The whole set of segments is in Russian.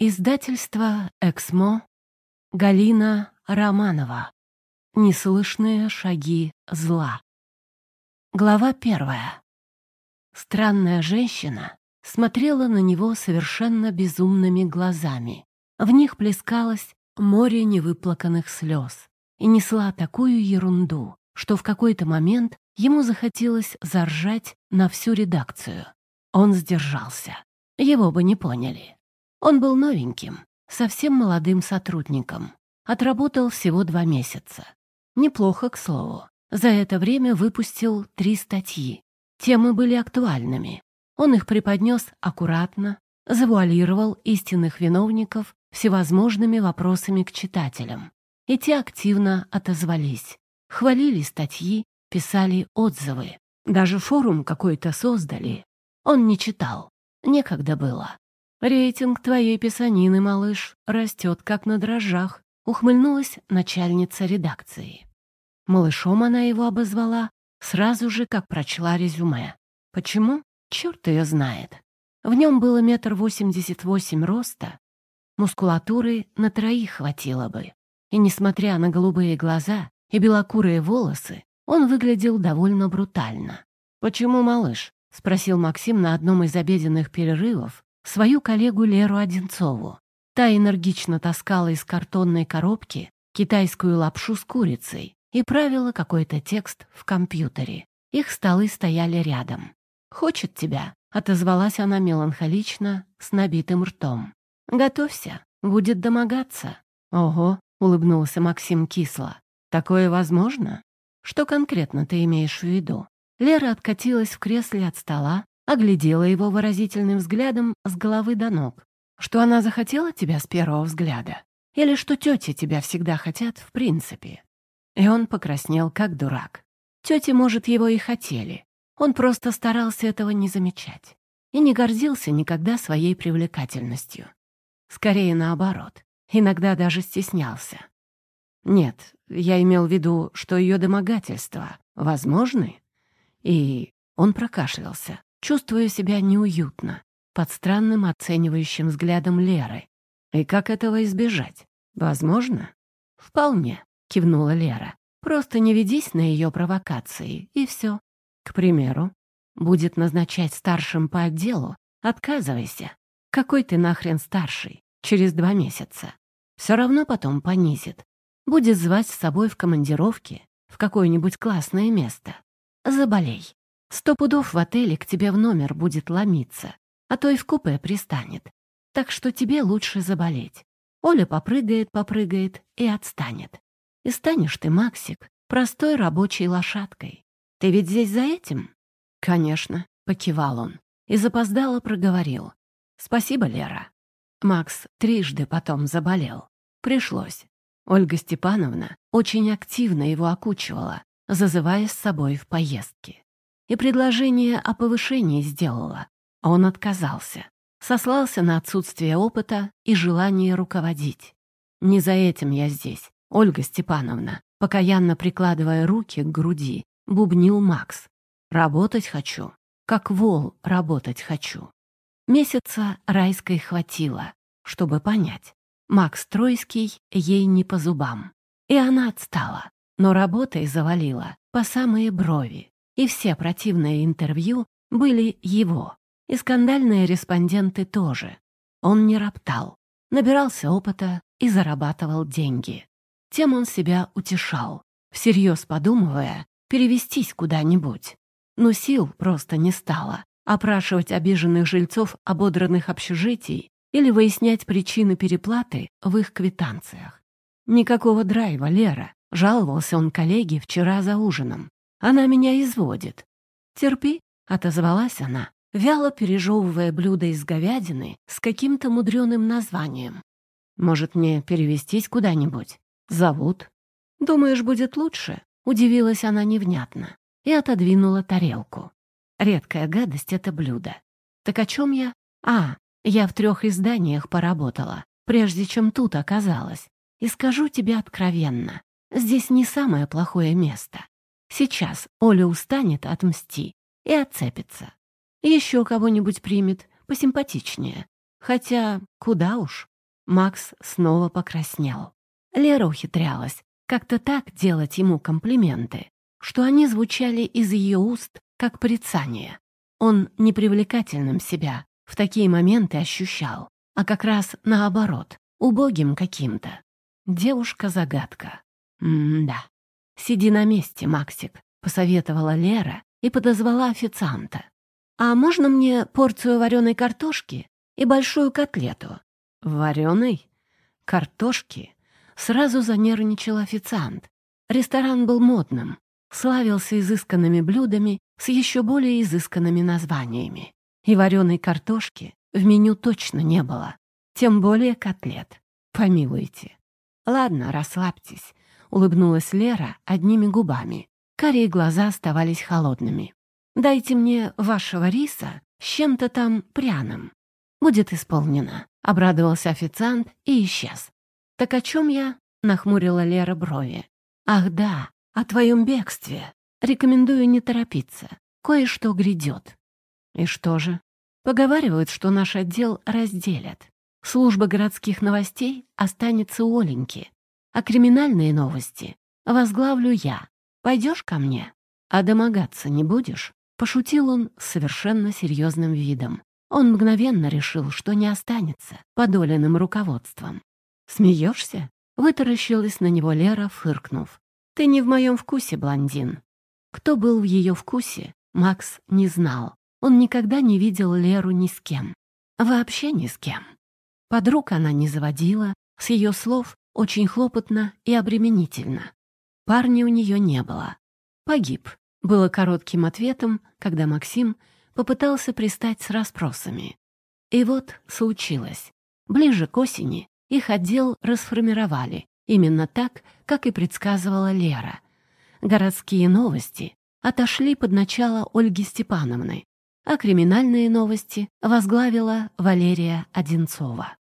Издательство «Эксмо», Галина Романова. Неслышные шаги зла. Глава первая. Странная женщина смотрела на него совершенно безумными глазами. В них плескалось море невыплаканных слез и несла такую ерунду, что в какой-то момент ему захотелось заржать на всю редакцию. Он сдержался. Его бы не поняли. Он был новеньким, совсем молодым сотрудником. Отработал всего два месяца. Неплохо, к слову. За это время выпустил три статьи. Темы были актуальными. Он их преподнес аккуратно, завуалировал истинных виновников всевозможными вопросами к читателям. И те активно отозвались. Хвалили статьи, писали отзывы. Даже форум какой-то создали. Он не читал. Некогда было. «Рейтинг твоей писанины, малыш, растет как на дрожжах», — ухмыльнулась начальница редакции. Малышом она его обозвала сразу же, как прочла резюме. Почему? Черт ее знает. В нем было метр восемьдесят восемь роста, мускулатуры на троих хватило бы. И, несмотря на голубые глаза и белокурые волосы, он выглядел довольно брутально. «Почему малыш?» — спросил Максим на одном из обеденных перерывов, свою коллегу Леру Одинцову. Та энергично таскала из картонной коробки китайскую лапшу с курицей и правила какой-то текст в компьютере. Их столы стояли рядом. «Хочет тебя», — отозвалась она меланхолично, с набитым ртом. «Готовься, будет домогаться». «Ого», — улыбнулся Максим кисло. «Такое возможно? Что конкретно ты имеешь в виду?» Лера откатилась в кресле от стола оглядела его выразительным взглядом с головы до ног. Что она захотела тебя с первого взгляда? Или что тети тебя всегда хотят в принципе? И он покраснел, как дурак. Тети, может, его и хотели. Он просто старался этого не замечать. И не гордился никогда своей привлекательностью. Скорее наоборот. Иногда даже стеснялся. Нет, я имел в виду, что ее домогательства возможны. И он прокашлялся чувствуя себя неуютно под странным оценивающим взглядом Леры. И как этого избежать? Возможно? Вполне, кивнула Лера. Просто не ведись на ее провокации, и все. К примеру, будет назначать старшим по отделу, отказывайся. Какой ты нахрен старший? Через два месяца. Все равно потом понизит. Будет звать с собой в командировке в какое-нибудь классное место. Заболей. Сто пудов в отеле к тебе в номер будет ломиться, а то и в купе пристанет. Так что тебе лучше заболеть. Оля попрыгает-попрыгает и отстанет. И станешь ты, Максик, простой рабочей лошадкой. Ты ведь здесь за этим? Конечно, покивал он и запоздало проговорил. Спасибо, Лера. Макс трижды потом заболел. Пришлось. Ольга Степановна очень активно его окучивала, зазывая с собой в поездки и предложение о повышении сделала, он отказался. Сослался на отсутствие опыта и желание руководить. «Не за этим я здесь, Ольга Степановна», покаянно прикладывая руки к груди, бубнил Макс. «Работать хочу, как вол работать хочу». Месяца райской хватило, чтобы понять. Макс Тройский ей не по зубам. И она отстала, но работой завалила по самые брови и все противные интервью были его, и скандальные респонденты тоже. Он не роптал, набирался опыта и зарабатывал деньги. Тем он себя утешал, всерьез подумывая перевестись куда-нибудь. Но сил просто не стало опрашивать обиженных жильцов ободранных общежитий или выяснять причины переплаты в их квитанциях. Никакого драйва, Лера, жаловался он коллеге вчера за ужином. Она меня изводит. Терпи, отозвалась она, вяло пережевывая блюдо из говядины с каким-то мудреным названием. Может, мне перевестись куда-нибудь? Зовут. Думаешь, будет лучше? Удивилась она невнятно и отодвинула тарелку. Редкая гадость — это блюдо. Так о чем я? А, я в трех изданиях поработала, прежде чем тут оказалась. И скажу тебе откровенно, здесь не самое плохое место. Сейчас Оля устанет от мсти и отцепится. Еще кого-нибудь примет, посимпатичнее. Хотя куда уж. Макс снова покраснел. Лера ухитрялась как-то так делать ему комплименты, что они звучали из ее уст как порицание. Он непривлекательным себя в такие моменты ощущал, а как раз наоборот, убогим каким-то. Девушка-загадка. М-да. «Сиди на месте, Максик», — посоветовала Лера и подозвала официанта. «А можно мне порцию вареной картошки и большую котлету?» «Вареной? Картошки?» Сразу занервничал официант. Ресторан был модным, славился изысканными блюдами с еще более изысканными названиями. И вареной картошки в меню точно не было, тем более котлет. Помилуйте. Ладно, расслабьтесь, улыбнулась Лера одними губами. Карие глаза оставались холодными. Дайте мне вашего риса с чем-то там пряным. Будет исполнено, обрадовался официант и исчез. Так о чем я? нахмурила Лера брови. Ах да, о твоем бегстве. Рекомендую не торопиться. Кое-что грядет. И что же? Поговаривают, что наш отдел разделят. Служба городских новостей останется у Оленьки, а криминальные новости возглавлю я. Пойдешь ко мне? А домогаться не будешь?» Пошутил он совершенно серьезным видом. Он мгновенно решил, что не останется подоленным руководством. «Смеешься?» — вытаращилась на него Лера, фыркнув. «Ты не в моем вкусе, блондин». Кто был в ее вкусе, Макс не знал. Он никогда не видел Леру ни с кем. Вообще ни с кем. Подруг она не заводила, с ее слов очень хлопотно и обременительно. Парня у нее не было. Погиб. Было коротким ответом, когда Максим попытался пристать с расспросами. И вот случилось. Ближе к осени их отдел расформировали, именно так, как и предсказывала Лера. Городские новости отошли под начало Ольги Степановны, а криминальные новости возглавила Валерия Одинцова.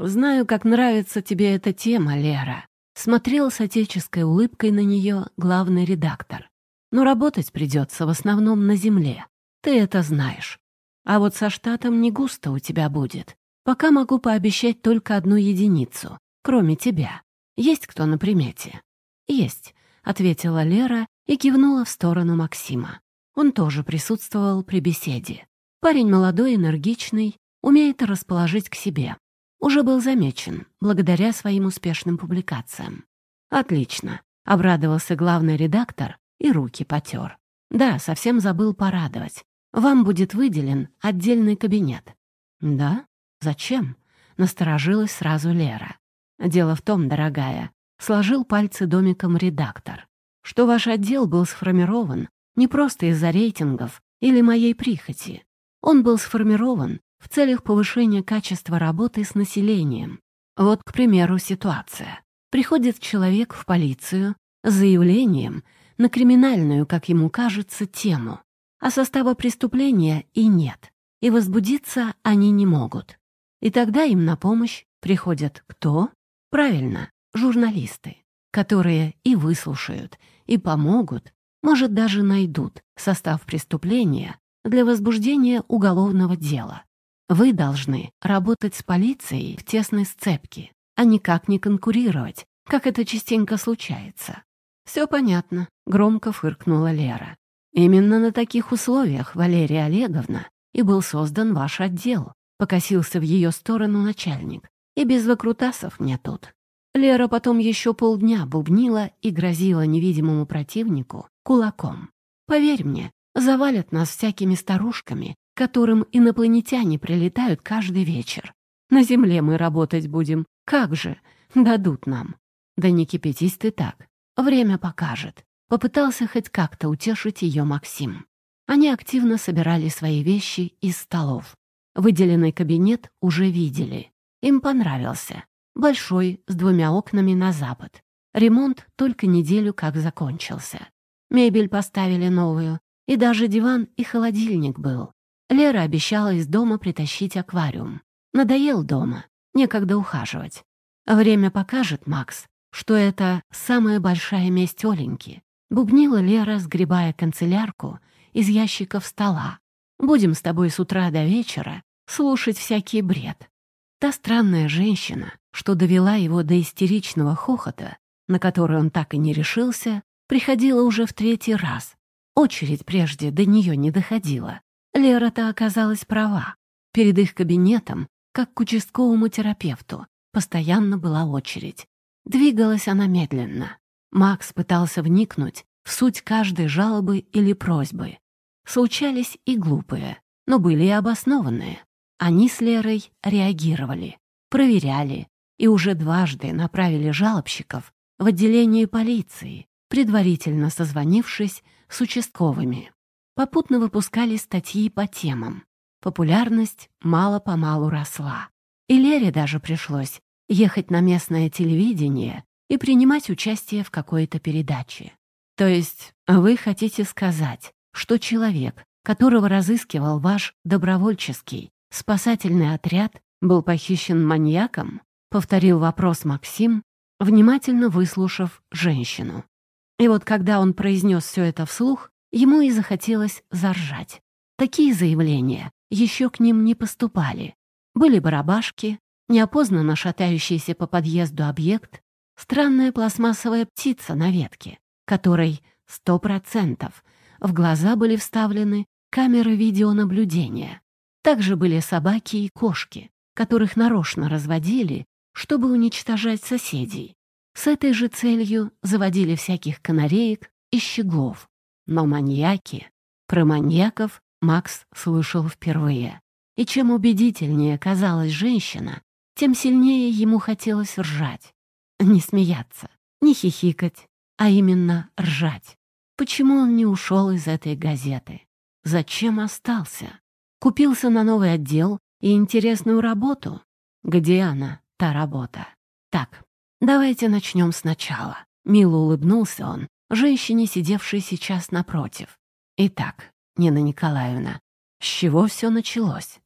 «Знаю, как нравится тебе эта тема, Лера», — смотрел с отеческой улыбкой на нее главный редактор. «Но работать придется в основном на земле. Ты это знаешь. А вот со штатом не густо у тебя будет. Пока могу пообещать только одну единицу, кроме тебя. Есть кто на примете?» «Есть», — ответила Лера и кивнула в сторону Максима. Он тоже присутствовал при беседе. Парень молодой, энергичный, умеет расположить к себе. Уже был замечен, благодаря своим успешным публикациям. «Отлично», — обрадовался главный редактор и руки потер. «Да, совсем забыл порадовать. Вам будет выделен отдельный кабинет». «Да? Зачем?» — насторожилась сразу Лера. «Дело в том, дорогая», — сложил пальцы домиком редактор, что ваш отдел был сформирован не просто из-за рейтингов или моей прихоти. Он был сформирован в целях повышения качества работы с населением. Вот, к примеру, ситуация. Приходит человек в полицию с заявлением на криминальную, как ему кажется, тему, а состава преступления и нет, и возбудиться они не могут. И тогда им на помощь приходят кто? Правильно, журналисты, которые и выслушают, и помогут, может, даже найдут состав преступления для возбуждения уголовного дела. Вы должны работать с полицией в тесной сцепке, а никак не конкурировать, как это частенько случается. «Все понятно», — громко фыркнула Лера. «Именно на таких условиях, Валерия Олеговна, и был создан ваш отдел», — покосился в ее сторону начальник. «И без выкрутасов мне тут». Лера потом еще полдня бубнила и грозила невидимому противнику кулаком. Поверь мне, завалят нас всякими старушками, которым инопланетяне прилетают каждый вечер. На земле мы работать будем. Как же? Дадут нам. Да не кипятись ты так. Время покажет. Попытался хоть как-то утешить ее Максим. Они активно собирали свои вещи из столов. Выделенный кабинет уже видели. Им понравился. Большой, с двумя окнами на запад. Ремонт только неделю как закончился. Мебель поставили новую, и даже диван и холодильник был. Лера обещала из дома притащить аквариум. Надоел дома, некогда ухаживать. Время покажет, Макс, что это самая большая месть Оленьки. Бубнила Лера, сгребая канцелярку из ящиков стола. Будем с тобой с утра до вечера слушать всякий бред. Та странная женщина, что довела его до истеричного хохота, на который он так и не решился, приходила уже в третий раз. Очередь прежде до нее не доходила. Лера-то оказалась права. Перед их кабинетом, как к участковому терапевту, постоянно была очередь. Двигалась она медленно. Макс пытался вникнуть в суть каждой жалобы или просьбы. Случались и глупые, но были и обоснованные. Они с Лерой реагировали, проверяли и уже дважды направили жалобщиков в отделение полиции, предварительно созвонившись с участковыми. Попутно выпускали статьи по темам. Популярность мало-помалу росла. И Лере даже пришлось ехать на местное телевидение и принимать участие в какой-то передаче. То есть вы хотите сказать, что человек, которого разыскивал ваш добровольческий спасательный отряд, был похищен маньяком? Повторил вопрос Максим, внимательно выслушав женщину. И вот когда он произнес все это вслух, ему и захотелось заржать. Такие заявления еще к ним не поступали. Были барабашки, неопознанно шатающийся по подъезду объект, странная пластмассовая птица на ветке, которой сто процентов в глаза были вставлены камеры видеонаблюдения. Также были собаки и кошки, которых нарочно разводили, чтобы уничтожать соседей. С этой же целью заводили всяких канареек и щеглов. Но маньяки... Про маньяков Макс слышал впервые. И чем убедительнее казалась женщина, тем сильнее ему хотелось ржать. Не смеяться, не хихикать, а именно ржать. Почему он не ушел из этой газеты? Зачем остался? Купился на новый отдел и интересную работу? Где она, та работа? Так, «Давайте начнем сначала», — мило улыбнулся он, женщине, сидевшей сейчас напротив. «Итак, Нина Николаевна, с чего все началось?»